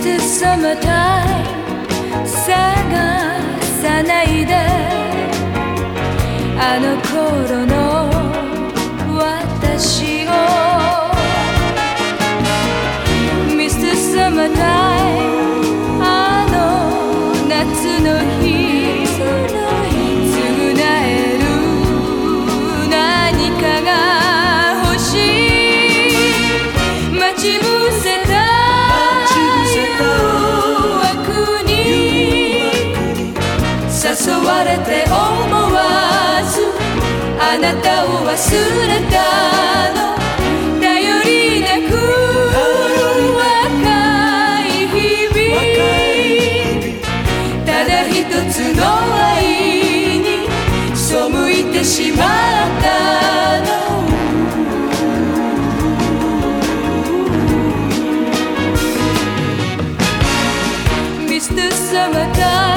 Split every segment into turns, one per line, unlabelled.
It's the summertime 探さないであの頃の私れて思わずあなたを忘れたの頼りなく若い日々ただ一つの愛に背いてしまったの「Mr. Summertime」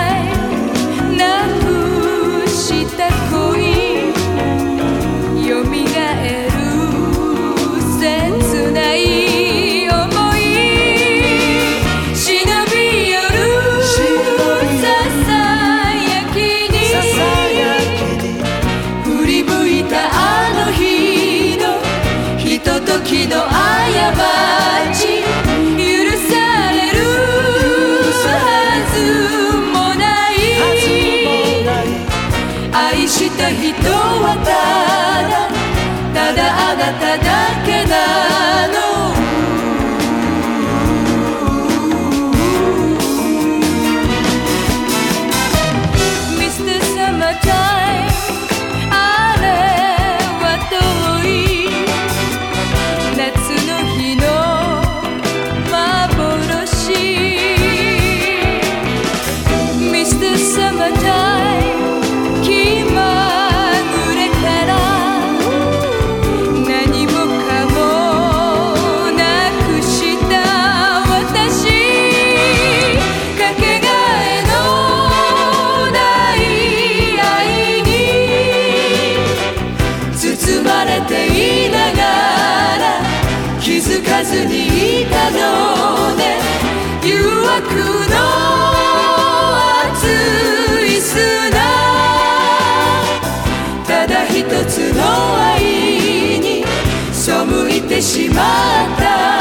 つの愛に背いてしまった。